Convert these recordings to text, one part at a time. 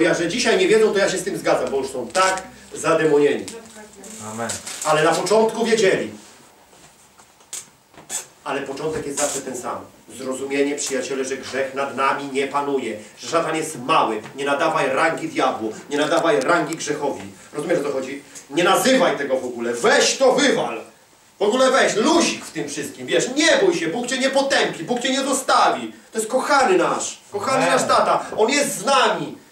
Ja, że dzisiaj nie wiedzą, to ja się z tym zgadzam, bo już są tak zademonieni. Amen. Ale na początku wiedzieli. Ale początek jest zawsze ten sam. Zrozumienie, przyjaciele, że grzech nad nami nie panuje. Że szatan jest mały. Nie nadawaj rangi diabłu. Nie nadawaj rangi grzechowi. Rozumiesz o co chodzi? Nie nazywaj tego w ogóle. Weź to wywal. W ogóle weź luzik w tym wszystkim. Wiesz, nie bój się. Bóg cię nie potępi. Bóg cię nie zostawi. To jest kochany nasz. Kochany Amen. nasz tata. On jest z nami.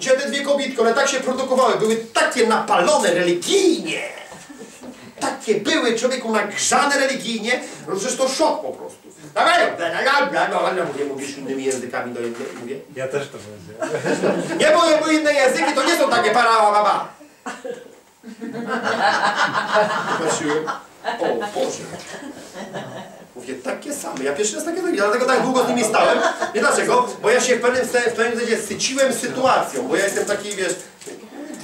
Dzisiaj te dwie kobietki, one tak się produkowały, były takie napalone religijnie. Takie były człowieku nagrzane religijnie, no przecież to szok po prostu. Mówię, mówisz innymi językami do jednej, mówię. Ja też to będzie. Nie, bo, bo inne języki to nie są takie para baba. Patrzyłem, o Boże. Mówię, takie same. Ja pierwszy raz takie zrobiłem, dlatego tak długo z nimi stałem. Nie dlaczego? Bo ja się w pewnym, w pewnym sensie syciłem sytuacją, bo ja jestem taki, wiesz,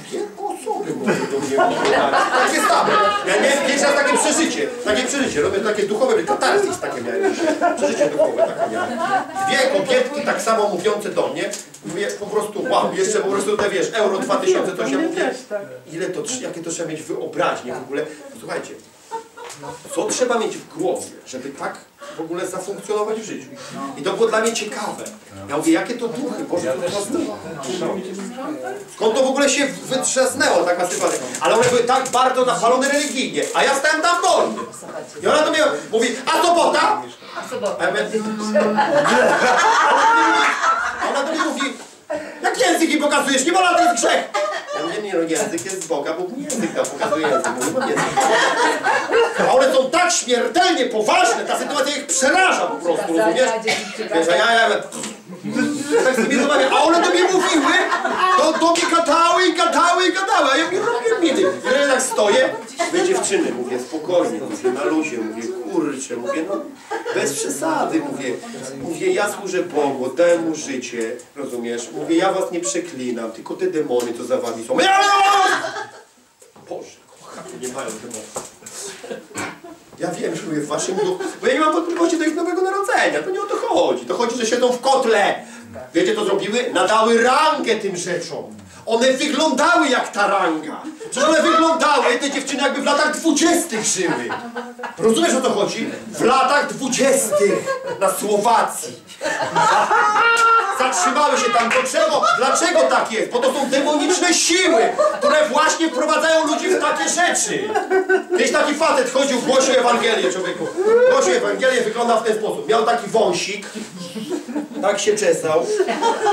dwie osoby mówią do mnie mówią, tak, takie same. Ja miałem pierwszy raz takie przeżycie, takie przeżycie, robię takie duchowe, katarzis takie miałem dzisiaj. Przeżycie duchowe takie miałem. Dwie kobietki tak samo mówiące do mnie, mówię po prostu, wow, jeszcze po prostu te, wiesz, Euro 2000 to się mówię, ile to, jakie to trzeba mieć wyobraźnię w ogóle. Słuchajcie, co trzeba mieć w głowie, żeby tak w ogóle zafunkcjonować w życiu. I to było dla mnie ciekawe. Ja mówię, jakie to duchy, Boże, to teraz Skąd to w ogóle się wytrzasnęło, taka sytuacja. Ale one były tak bardzo napalone religijnie, a ja stałem tam wolny. I ona do mnie mówi, a sobota? A ja mówię, a ona do mnie mówi, jak języki pokazujesz, nie wolno, to jest grzech. Ja mówię, nie no, język jest z Boga, Bóg nie język tam pokazuje język. A one są tak śmiertelnie poważne, ta sytuacja ich przeraża po prostu, rozumiesz? Wiesz, a ja, ja, tak sobie rozmawiam, a one do mnie mówiły, to do mnie gadały i gadały i gadały, a ja mówię, ja tak stoję, wy dziewczyny, mówię, spokojnie, mówię, na luzie, mówię, kurczę, mówię, no, bez przesady, mówię, mówię, ja służę Bogu, dałem mu życie, rozumiesz, mówię, ja was nie przeklinam, tylko te demony, co za wami są. Boże, kochany, nie mają demonów. Ja wiem, że mówię w waszym duchu, bo ja nie mam wątpliwości do ich nowego narodzenia. To nie o to chodzi. To chodzi, że siedzą w kotle. Wiecie, co zrobiły? Nadały rangę tym rzeczom. One wyglądały jak ta ranga. Przecież one wyglądały, te dziewczyny, jakby w latach dwudziestych żyły. Rozumiesz, o co chodzi? W latach dwudziestych na Słowacji. Zatrzymały się tam. Dlaczego? Dlaczego tak jest? Bo to są demoniczne siły, które właśnie wprowadzają ludzi w takie rzeczy. Kiedyś taki facet chodził, głosił Ewangelię, człowieku. Głosił Ewangelię, wygląda w ten sposób. Miał taki wąsik, tak się czesał,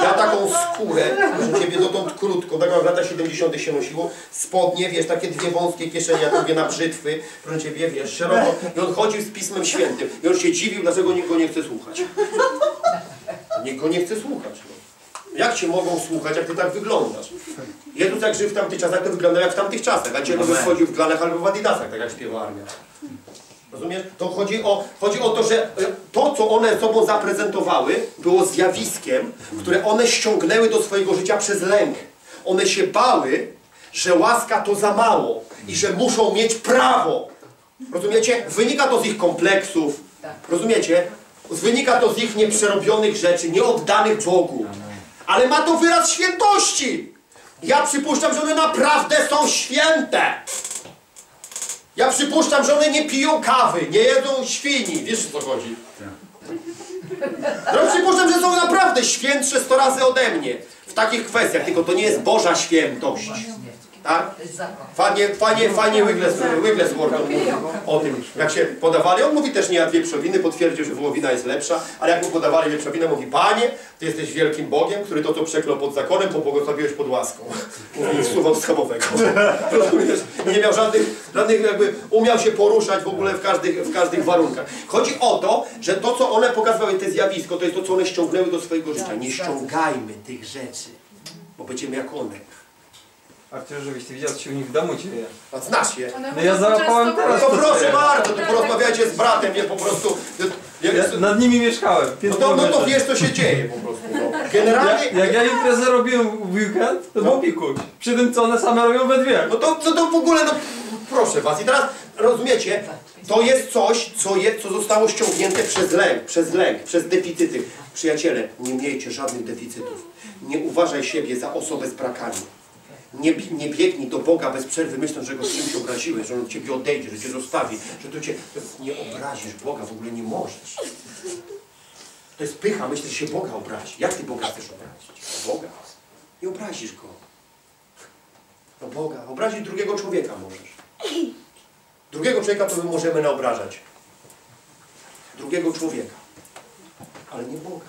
miał taką skórę, proszę Ciebie, dotąd krótką, tak jak w latach 70 się nosiło, spodnie, wiesz, takie dwie wąskie kieszenie, jak mówię, na brzytwy, proszę Ciebie, wiesz, szeroko. I on chodził z Pismem Świętym. I on się dziwił, dlaczego nikt go nie chce słuchać. Nikt go nie chce słuchać. No. Jak cię mogą słuchać, jak ty tak wyglądasz? Jezus jak żył w tamtych czasach, to wyglądał jak w tamtych czasach, a Amen. wchodził w glanach albo w adidasach, tak jak śpiewa armia. Rozumiesz? To chodzi o, chodzi o to, że e, to, co one sobą zaprezentowały, było zjawiskiem, które one ściągnęły do swojego życia przez lęk. One się bały, że łaska to za mało i że muszą mieć prawo. Rozumiecie? Wynika to z ich kompleksów. Rozumiecie? Wynika to z ich nieprzerobionych rzeczy, nieoddanych Bogu. Ale ma to wyraz świętości. Ja przypuszczam, że one naprawdę są święte. Ja przypuszczam, że one nie piją kawy, nie jedzą świni. Wiesz o co chodzi? Ja przypuszczam, że są naprawdę świętsze 100 razy ode mnie w takich kwestiach, tylko to nie jest Boża świętość. Tak? Fajnie, fajnie Wigles, Wigglesworth mówił o tym, jak się podawali. On mówi też nie jadł wieprzowiny, potwierdził, że wołowina jest lepsza, ale jak mu podawali wieprzowinę, mówi, Panie, Ty jesteś wielkim Bogiem, który to, co przeklął pod zakonem, pobłogosławiłeś pod łaską. Mówi słowo schabowego. Nie miał żadnych, żadnych jakby, umiał się poruszać w ogóle w każdych, w każdych warunkach. Chodzi o to, że to, co one pokazywały, to zjawisko, to jest to, co one ściągnęły do swojego życia. Nie ściągajmy tych rzeczy, bo będziemy jak one. A ty żebyś widział, co się u nich w domu dzieje. A znasz je. No ja załapałem No teraz to to proszę bardzo, to porozmawiajcie z bratem, nie po prostu. Ja nad nimi mieszkałem. no, to, no to wiesz, co się dzieje po prostu. No. Generalnie. Jak, jak ja imprezę robiłem w weekend, to był pikuś. Przy tym, co one same robią we dwie. No to, to, to w ogóle, no proszę was. I teraz rozumiecie, To jest coś, co, je, co zostało ściągnięte przez lęk, przez lęk, przez deficyty. Przyjaciele, nie miejcie żadnych deficytów. Nie uważaj siebie za osobę z brakami. Nie, nie biegnij do Boga bez przerwy, myśląc, że go czymś obraziłeś, że on ciebie odejdzie, że cię zostawi, że to cię... Nie obrazisz Boga, w ogóle nie możesz. To jest pycha, myślisz, że się Boga obrazi. Jak ty Boga chcesz obrazić? Boga. Nie obrazisz Go. No Boga. Obrazić drugiego człowieka możesz. Drugiego człowieka to my możemy naobrażać. Drugiego człowieka. Ale nie Boga.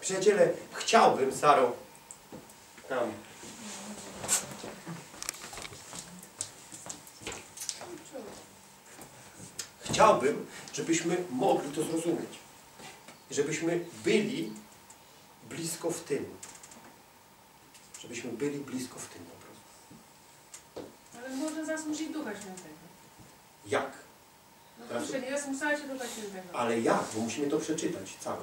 Przyjaciele, chciałbym, Saro, tam. Chciałbym, żebyśmy mogli to zrozumieć. Żebyśmy byli blisko w tym. Żebyśmy byli blisko w tym po prostu. Ale można zasmucić Ducha Świętego. Jak? No Teraz- proszę, nie zasmucała się Ducha Świętego. Ale jak? Bo musimy to przeczytać całe.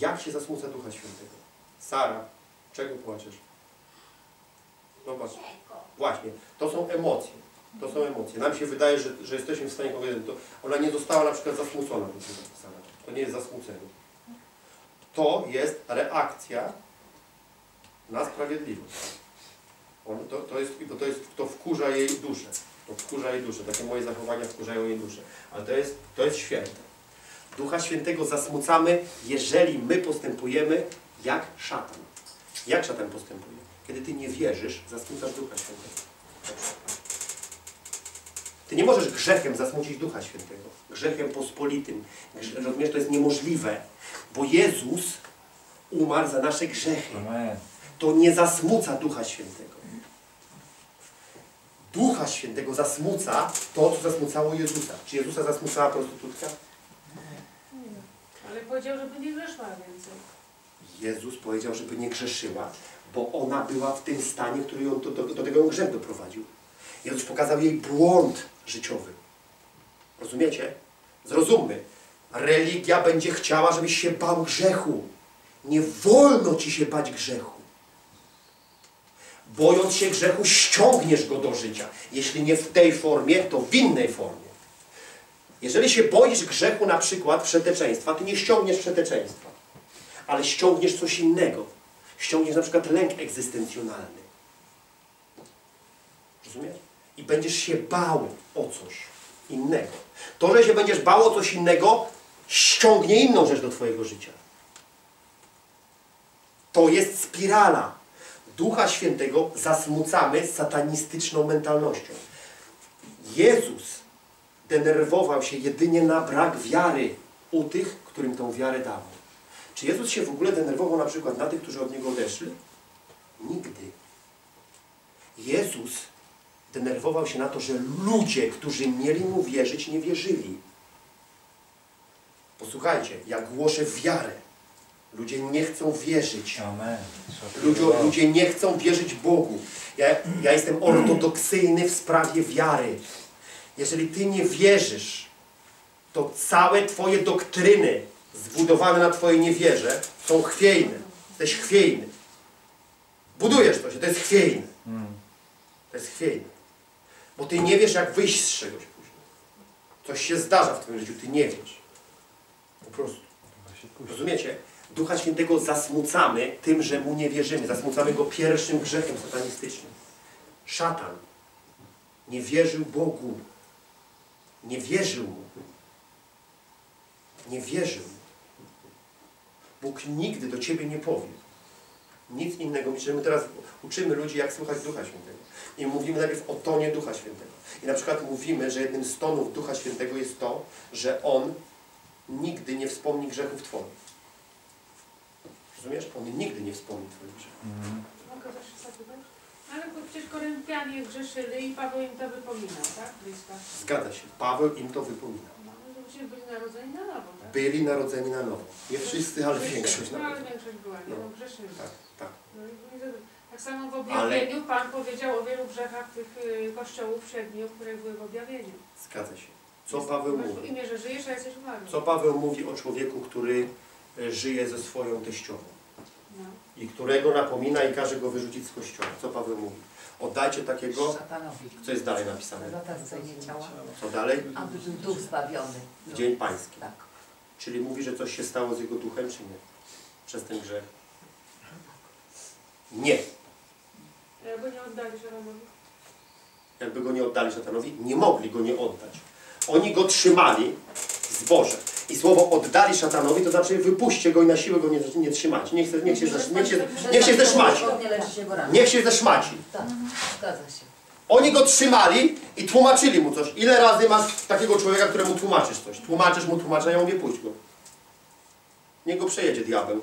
Jak się zasmuca Ducha Świętego? Sara, czego płaczesz? Zobacz. Właśnie, to są emocje. To są emocje. Nam się wydaje, że, że jesteśmy w stanie powiedzieć, to ona nie została na przykład zasmucona. To nie jest zasmucenie. To jest reakcja na sprawiedliwość. On, to, to, jest, bo to, jest, to wkurza jej duszę. To wkurza jej duszę. Takie moje zachowania wkurzają jej duszę. Ale to jest, to jest święte. Ducha Świętego zasmucamy, jeżeli my postępujemy jak szatan. Jak szatan postępuje? Kiedy ty nie wierzysz, zasmucasz Ducha Świętego. Ty nie możesz grzechem zasmucić Ducha Świętego. Grzechem pospolitym. Rozumiesz, to jest niemożliwe. Bo Jezus umarł za nasze grzechy. Amen. To nie zasmuca Ducha Świętego. Ducha Świętego zasmuca to, co zasmucało Jezusa. Czy Jezusa zasmucała prostytutka? Ale powiedział, żeby nie weszła więcej. Jezus powiedział, żeby nie grzeszyła, bo ona była w tym stanie, który ją do, do, do tego grzech doprowadził. Jezus pokazał jej błąd życiowy. Rozumiecie? Zrozummy. Religia będzie chciała, żebyś się bał grzechu. Nie wolno ci się bać grzechu. Bojąc się grzechu, ściągniesz go do życia. Jeśli nie w tej formie, to w innej formie. Jeżeli się boisz grzechu, na przykład przeteczeństwa, ty nie ściągniesz przeteczeństwa ale ściągniesz coś innego. Ściągniesz na przykład lęk egzystencjonalny. Rozumiesz? I będziesz się bał o coś innego. To, że się będziesz bał o coś innego, ściągnie inną rzecz do Twojego życia. To jest spirala. Ducha Świętego zasmucamy satanistyczną mentalnością. Jezus denerwował się jedynie na brak wiary u tych, którym tą wiarę dawał. Czy Jezus się w ogóle denerwował na przykład na tych, którzy od Niego odeszli? Nigdy. Jezus denerwował się na to, że ludzie, którzy mieli Mu wierzyć, nie wierzyli. Posłuchajcie, ja głoszę wiarę. Ludzie nie chcą wierzyć. Ludzie, ludzie nie chcą wierzyć Bogu. Ja, ja jestem ortodoksyjny w sprawie wiary. Jeżeli Ty nie wierzysz, to całe Twoje doktryny zbudowane na Twojej niewierze są chwiejne. Jesteś chwiejny. Budujesz to się, to jest chwiejne. Mm. To jest chwiejne. Bo Ty nie wiesz, jak wyjść z czegoś później. Coś się zdarza w Twoim życiu, Ty nie wiesz. Po prostu. Rozumiecie? Ducha Świętego zasmucamy tym, że Mu nie wierzymy. Zasmucamy Go pierwszym grzechem satanistycznym. Szatan nie wierzył Bogu. Nie wierzył Mu. Nie wierzył. Bóg nigdy do Ciebie nie powie. Nic innego. Myślę, że my teraz uczymy ludzi, jak słuchać Ducha Świętego. I mówimy najpierw o tonie Ducha Świętego. I na przykład mówimy, że jednym z tonów Ducha Świętego jest to, że On nigdy nie wspomni grzechów Twoich. Rozumiesz? On nigdy nie wspomni Twoich grzechów. Mm. Mogę też zapytać? Ale przecież Koryntianie grzeszyli i Paweł im to wypominał, tak? Zgadza się. Paweł im to wypomina. No, przecież byli narodzeni na nowo, tak? Byli narodzeni na nowo. Nie wszyscy, ale większość No ale większość była, nie? No grzeszyli. Tak, tak. No, tak samo w Ale- objawieniu Pan powiedział o wielu grzechach tych y, kościołów siedmiu, które były w objawieniu. Zgadza się. Co Paweł Masz w mówi? imię, że żyjesz, a jesteś umarły. Co Paweł mówi o człowieku, który e, żyje ze swoją teściową? No. i którego napomina i każe go wyrzucić z kościoła. Co Paweł mówi? Oddajcie takiego, co jest dalej napisane. Co dalej? Aby był duch zbawiony. W dzień pański. Tak. Czyli mówi, że coś się stało z jego duchem, czy nie? Przez ten grzech. Nie. Jakby nie oddali Żeronowi. Jakby go nie oddali szatanowi, nie mogli go nie oddać. Oni go trzymali z Boże. I słowo oddali szatanowi, to znaczy wypuśćcie go i na siłę go nie, nie trzymać. Niech, się- niech, się, niech, się, niech się zeszmaci. Nie leczy się go rano. Niech się zeszmaci. Tak, zgadza się. Oni go trzymali i tłumaczyli mu coś. Ile razy masz takiego człowieka, któremu tłumaczysz coś? Tłumaczysz mu, tłumaczysz, a ja mówię, puść go. Niech go przejedzie diabeł.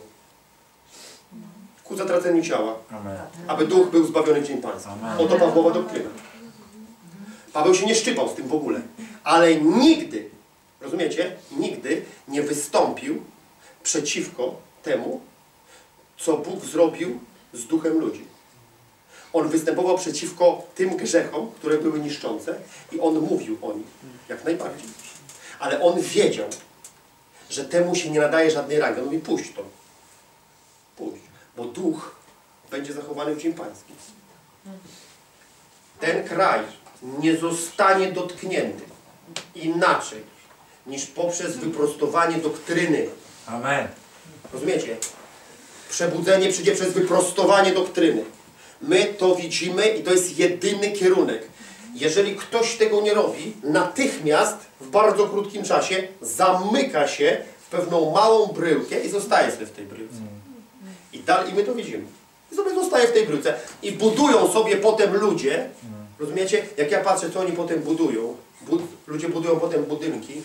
Ku zatraceniu ciała, Amen. aby duch był zbawiony w dzień pański. Amen. Oto Pawłowa doktryna. Paweł się nie szczypał z tym w ogóle, ale nigdy, rozumiecie, nigdy nie wystąpił przeciwko temu, co Bóg zrobił z duchem ludzi. On występował przeciwko tym grzechom, które były niszczące i on mówił o nich, jak najbardziej. Ale on wiedział, że temu się nie nadaje żadnej rangi. On mówi, puść to. Bo duch będzie zachowany w dzień pański. Ten kraj nie zostanie dotknięty inaczej niż poprzez wyprostowanie doktryny. Amen. Rozumiecie? Przebudzenie przyjdzie przez wyprostowanie doktryny. My to widzimy i to jest jedyny kierunek. Jeżeli ktoś tego nie robi, natychmiast w bardzo krótkim czasie zamyka się w pewną małą bryłkę i zostaje sobie w tej bryłce. I, dalej, I my to widzimy. I sobie zostaje w tej bryłce. I budują sobie potem ludzie, rozumiecie? Jak ja patrzę, co oni potem budują. Bud ludzie budują potem budynki,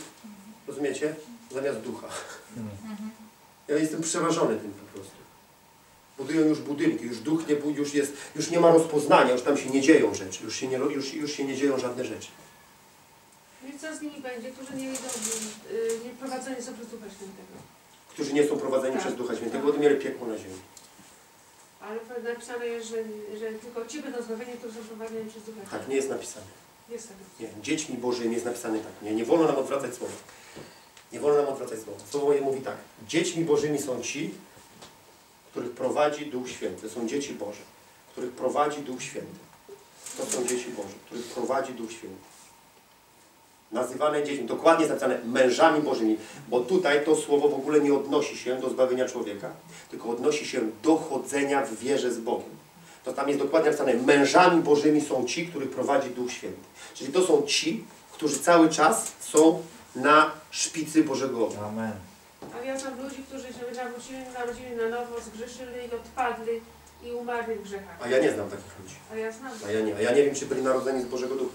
rozumiecie? Zamiast ducha. Ja jestem przerażony tym po prostu. Budują już budynki, już duch nie, już jest, już nie ma rozpoznania, już tam się nie dzieją rzeczy, już się nie, już, już się nie dzieją żadne rzeczy. No I co z nimi będzie, którzy nie idą, y, nie prowadzeni są przez Ducha Świętego. Którzy nie są prowadzeni Tak. przez Ducha Świętego, będą mieli piekło na ziemi. Ale napisane jest, że, że tylko ci będą zbawieni, którzy są prowadzeni przez Ducha Tak, nie jest napisane. Jest tak. Nie, dziećmi Bożymi jest napisane tak. Nie, nie wolno nam odwracać słowa. Nie wolno nam odwracać słowa. Słowo je mówi tak. Dziećmi Bożymi są ci, których prowadzi Duch Święty. Są dzieci Boże, których prowadzi Duch Święty. To są dzieci Boże, których prowadzi Duch Święty. Nazywane dziećmi, dokładnie napisane mężami Bożymi, bo tutaj to słowo w ogóle nie odnosi się do zbawienia człowieka, tylko odnosi się do chodzenia w wierze z Bogiem. To tam jest dokładnie napisane, mężami Bożymi są ci, których prowadzi Duch Święty. Czyli to są ci, którzy cały czas są na szpicy Bożego. Amen. Ale ja znam ludzi, którzy się nawrócili, narodzili na nowo, zgrzeszyli i odpadli i umarli w grzechach. A ja nie znam takich ludzi. A ja znam. A ja nie. A ja nie wiem, czy byli narodzeni z Bożego Ducha.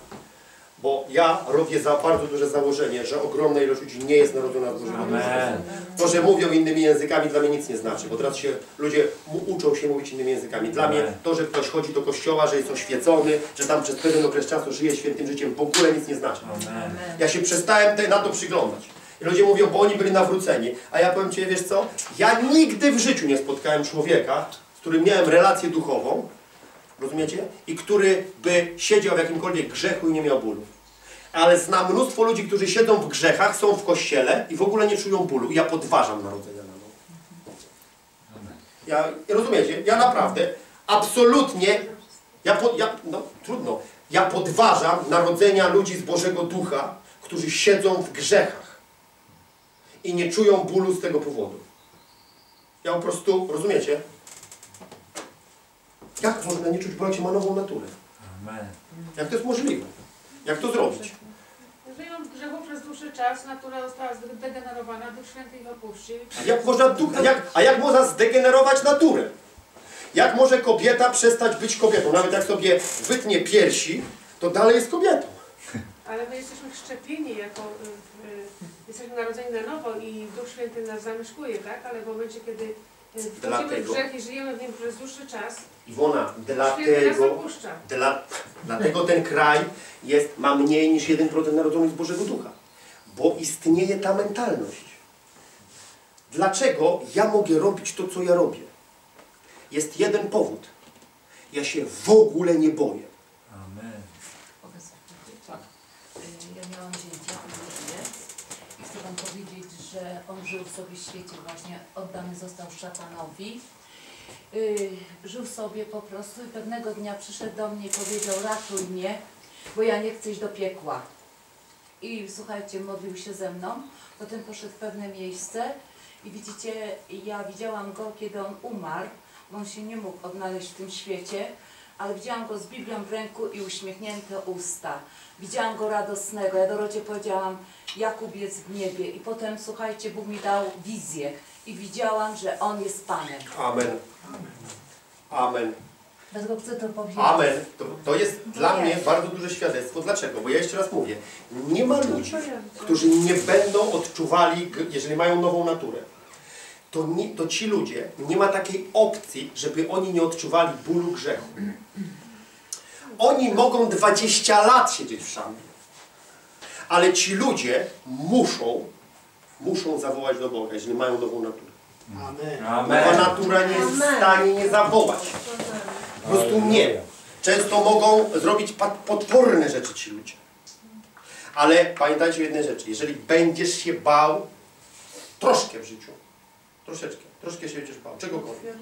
Bo ja robię za bardzo duże założenie, że ogromna ilość ludzi nie jest narodzona z Bożego. Amen. To, że mówią innymi językami dla mnie nic nie znaczy, bo teraz się ludzie uczą się mówić innymi językami. Dla mnie to, że ktoś chodzi do kościoła, że jest oświecony, że tam przez pewien okres czasu żyje świętym życiem, w ogóle nic nie znaczy. Amen. Ja się przestałem te, na to przyglądać. I ludzie mówią, bo oni byli nawróceni. A ja powiem Ci, wiesz co? Ja nigdy w życiu nie spotkałem człowieka, z którym miałem relację duchową, rozumiecie? I który by siedział w jakimkolwiek grzechu i nie miał bólu. Ale znam mnóstwo ludzi, którzy siedzą w grzechach, są w kościele i w ogóle nie czują bólu. I ja podważam narodzenia na nowo. Ja, rozumiecie? Ja naprawdę, absolutnie, ja, ja no trudno, ja podważam narodzenia ludzi z Bożego Ducha, którzy siedzą w grzechach i nie czują bólu z tego powodu. Ja po prostu, rozumiecie? Jak można nie czuć się ma nową naturę? Amen. Jak to jest możliwe? Jak to zrobić? Żyją w grzechu przez dłuższy czas, natura została zdegenerowana, Duch Święty ich opuścił. A jak można, jak, a jak można zdegenerować naturę? Jak może kobieta przestać być kobietą? Nawet jak sobie wytnie piersi, to dalej jest kobietą. Ale my jesteśmy szczepieni jako, y, y, jesteśmy narodzeni na nowo i Duch Święty nas zamieszkuje, tak? Ale w momencie, kiedy y, wchodzimy w grzech i żyjemy w nim przez dłuższy czas, Iwona, dlatego, dla, dlatego ten kraj jest, ma mniej niż 1% narodzonych z Bożego Ducha. Bo istnieje ta mentalność. Dlaczego ja mogę robić to, co ja robię? Jest jeden powód. Ja się w ogóle nie boję. Amen. Powiedzieć? Y, Ja miałam zięcia, chcę Wam powiedzieć, że on żył w sobie świecie właśnie, oddany został szatanowi żył sobie po prostu i pewnego dnia przyszedł do mnie i powiedział ratuj mnie, bo ja nie chcę iść do piekła. I słuchajcie, modlił się ze mną, potem poszedł w pewne miejsce i widzicie, ja widziałam go, kiedy on umarł, bo on się nie mógł odnaleźć w tym świecie, ale widziałam go z Biblią w ręku i uśmiechnięte usta. Widziałam go radosnego. Ja Dorocie powiedziałam, Jakub jest w niebie. I potem, słuchajcie, Bóg mi dał wizję i widziałam, że On jest Panem. Amen. Amen. Dlatego chcę to powiedzieć. Amen. To, to jest dla Nie. mnie bardzo duże świadectwo. Dlaczego? Bo ja jeszcze raz mówię, nie ma ludzi, którzy nie będą odczuwali, jeżeli mają nową naturę. To, nie, to ci ludzie, nie ma takiej opcji, żeby oni nie odczuwali bólu grzechu. Oni mogą 20 lat siedzieć w szambie. Ale ci ludzie muszą, muszą zawołać do Boga, jeżeli mają nową naturę. Amen. Nowa Amen. natura nie jest w stanie nie zawołać. Po prostu nie. Często mogą zrobić potworne rzeczy ci ludzie. Ale pamiętajcie o jednej rzeczy. Jeżeli będziesz się bał troszkę w życiu, troszeczkę, troszkę się będziesz bał, czegokolwiek,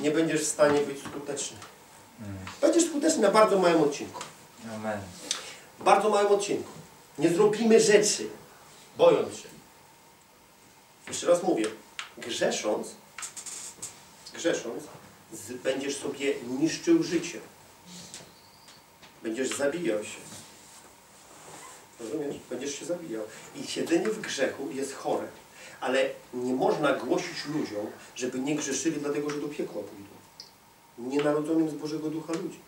nie będziesz w stanie być skuteczny. Będziesz skuteczny na bardzo małym odcinku. Amen. Bardzo małym odcinku. Nie zrobimy rzeczy, bojąc się. Jeszcze raz mówię, grzesząc, grzesząc, będziesz sobie niszczył życie. Będziesz zabijał się. Rozumiesz? Będziesz się zabijał. I siedzenie w grzechu jest chore. Ale nie można głosić ludziom, żeby nie grzeszyli, dlatego że do piekła pójdą. Nienarodzonym z Bożego Ducha ludzi.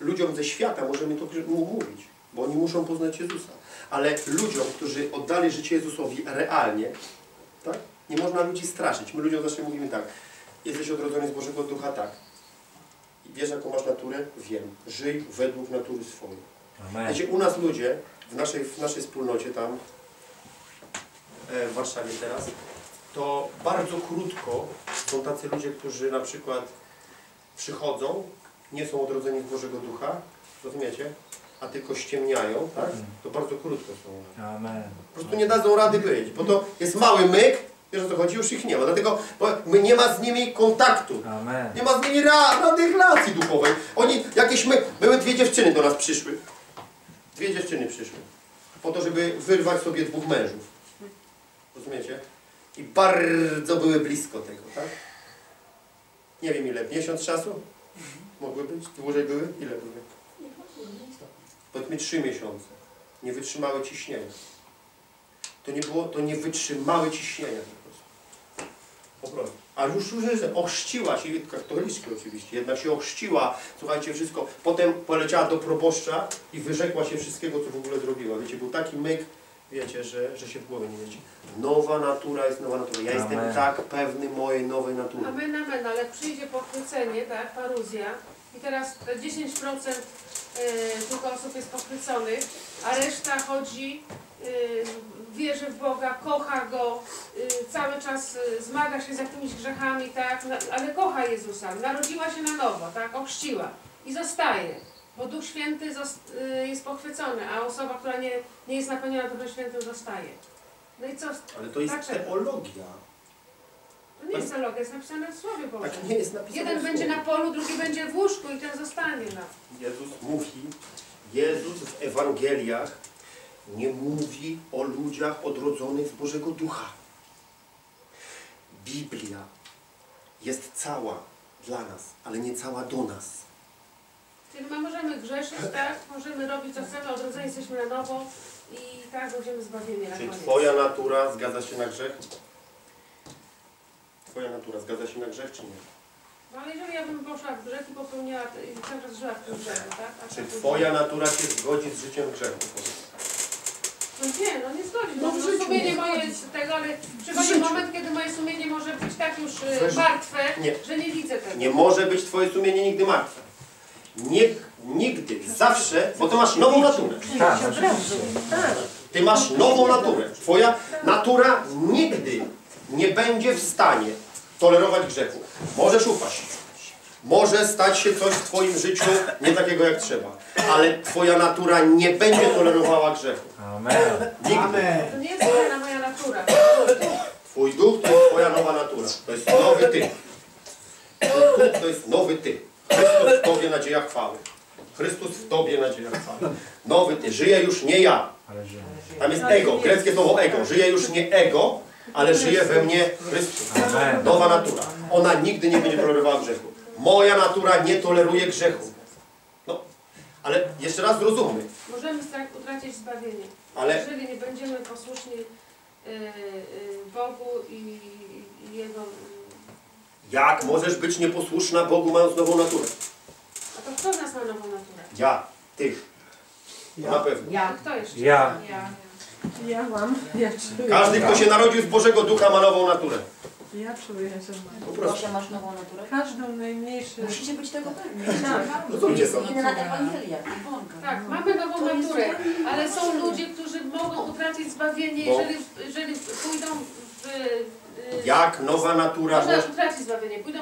Ludziom ze świata możemy to mówić, bo oni muszą poznać Jezusa. Ale ludziom, którzy oddali życie Jezusowi realnie, tak? nie można ludzi straszyć. My ludziom zawsze mówimy tak, jesteś odrodzony z Bożego Ducha, tak. I wiesz, jaką masz naturę? Wiem. Żyj według natury swojej. Amen. Wiecie, u nas ludzie, w naszej, w naszej wspólnocie tam, e, w Warszawie teraz, to bardzo krótko są tacy ludzie, którzy na przykład przychodzą, nie są odrodzeni z Bożego Ducha, rozumiecie? A tylko ściemniają, tak? To bardzo krótko są. Amen. Po prostu nie dadzą rady być, bo to jest mały myk, wiesz o co chodzi, już ich nie ma. Dlatego bo my nie ma z nimi kontaktu. Amen. Nie ma z nimi ra- żadnej relacji duchowej. Oni jakieś my, były dwie dziewczyny do nas przyszły. Dwie dziewczyny przyszły. Po to, żeby wyrwać sobie dwóch mężów. Rozumiecie? I bardzo były blisko tego, tak? Nie wiem ile, miesiąc czasu? Mogły być? Dłużej były? Ile były? Powiedzmy trzy miesiące. Nie wytrzymały ciśnienia. To nie było, to nie wytrzymały ciśnienia po prostu. A już, już ochrzciła się, katoliczki oczywiście, jednak się ochrzciła, słuchajcie, wszystko. Potem poleciała do proboszcza i wyrzekła się wszystkiego, co w ogóle zrobiła. Wiecie, był taki myk, wiecie, że, że się w głowie nie wiecie. Nowa natura jest nowa natura. Ja jestem Amen. tak pewny mojej nowej natury. Amen, amen, ale przyjdzie pochwycenie, tak, paruzja i teraz te 10% e, tylko osób jest pochwyconych, a reszta chodzi, e, wierzy w Boga, kocha Go, e, cały czas e, zmaga się z jakimiś grzechami, tak, ale kocha Jezusa, narodziła się na nowo, tak, ochrzciła i zostaje. Bo Duch Święty jest pochwycony, a osoba, która nie, nie jest napełniona Duchem Świętym, zostaje. No i co? Ale to jest Dlaczego? teologia. To nie jest teologia, jest napisane w Słowie Bożym. Tak nie jest napisane Jeden w będzie na polu, drugi będzie w łóżku i ten zostanie. No. Jezus mówi, Jezus w Ewangeliach nie mówi o ludziach odrodzonych z Bożego Ducha. Biblia jest cała dla nas, ale nie cała do nas. Czyli my możemy grzeszyć, tak? Możemy robić co chcemy, odrodzeni jesteśmy na nowo i tak będziemy zbawieni na Czy koniec. Twoja natura zgadza się na grzech? Twoja natura zgadza się na grzech, czy nie? No ale jeżeli ja bym poszła w grzech i popełniała i cały czas żyła w tym grzechu, tak? A Czy Twoja natura się zgodzi z życiem w grzechu? No nie, no nie zgodzi. No No, no, życiu sumienie nie moje jest tego, ale przychodzi moment, kiedy moje sumienie może być tak już życiu. martwe, Nie. że nie widzę tego. Nie może być Twoje sumienie nigdy martwe. Nie, nigdy, zawsze, bo to masz nową naturę. Tak, oczywiście. Ty masz nową naturę. Twoja natura nigdy nie będzie w stanie tolerować grzechu. Możesz upaść. Może stać się coś w Twoim życiu nie takiego jak trzeba. Ale Twoja natura nie będzie tolerowała grzechu. Amen. Nigdy. Amen. To nie jest moja, moja natura. Twój duch to jest Twoja nowa natura. To jest nowy Ty. Duch to jest nowy ty. Chrystus w tobie nadzieja chwały. Chrystus w tobie nadzieja chwały. Nowy ty. Żyje już nie ja. Tam jest ego, greckie słowo ego. Żyje już nie ego, ale żyje we mnie Chrystus. Nowa natura. Ona nigdy nie będzie tolerowała grzechu. Moja natura nie toleruje grzechu. No, ale jeszcze raz zrozummy. Możemy utracić zbawienie. Ale Jeżeli nie będziemy posłuszni y, y, Bogu i, i Jego... jak możesz być nieposłuszna Bogu, mając nową naturę? A to kto z nas ma nową naturę? Ja, ty. To na pewno. Ja. Kto jeszcze? Ja. Ja. Ja mam, ja czuję. Każdy, kto się narodził z Bożego Ducha, ma nową naturę. Ja czuję, że mam. Po prostu. Gosia, masz nową naturę? Każdą najmniejszą. Musicie być tego pewni. Tak. No to gdzie są? Inna Ewangelia. Iwonka. Tak, mamy nową naturę, ale są ludzie, którzy mogą utracić zbawienie, Bo- jeżeli, jeżeli pójdą w... y, Jak nowa natura Można utracić zbawienie, pójdą,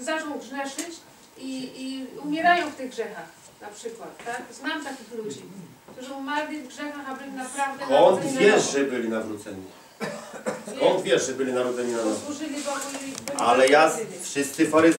zaczną grzeszyć i, i umierają w tych grzechach, na przykład, tak? Znam takich ludzi, którzy umarli w grzechach, naprawdę Skąd wiesz, że byli nawróceni? Skąd wiesz, że byli narodzeni na nowo? Posłużyli Bogu i byli Ale ja, wszyscy faryzeusze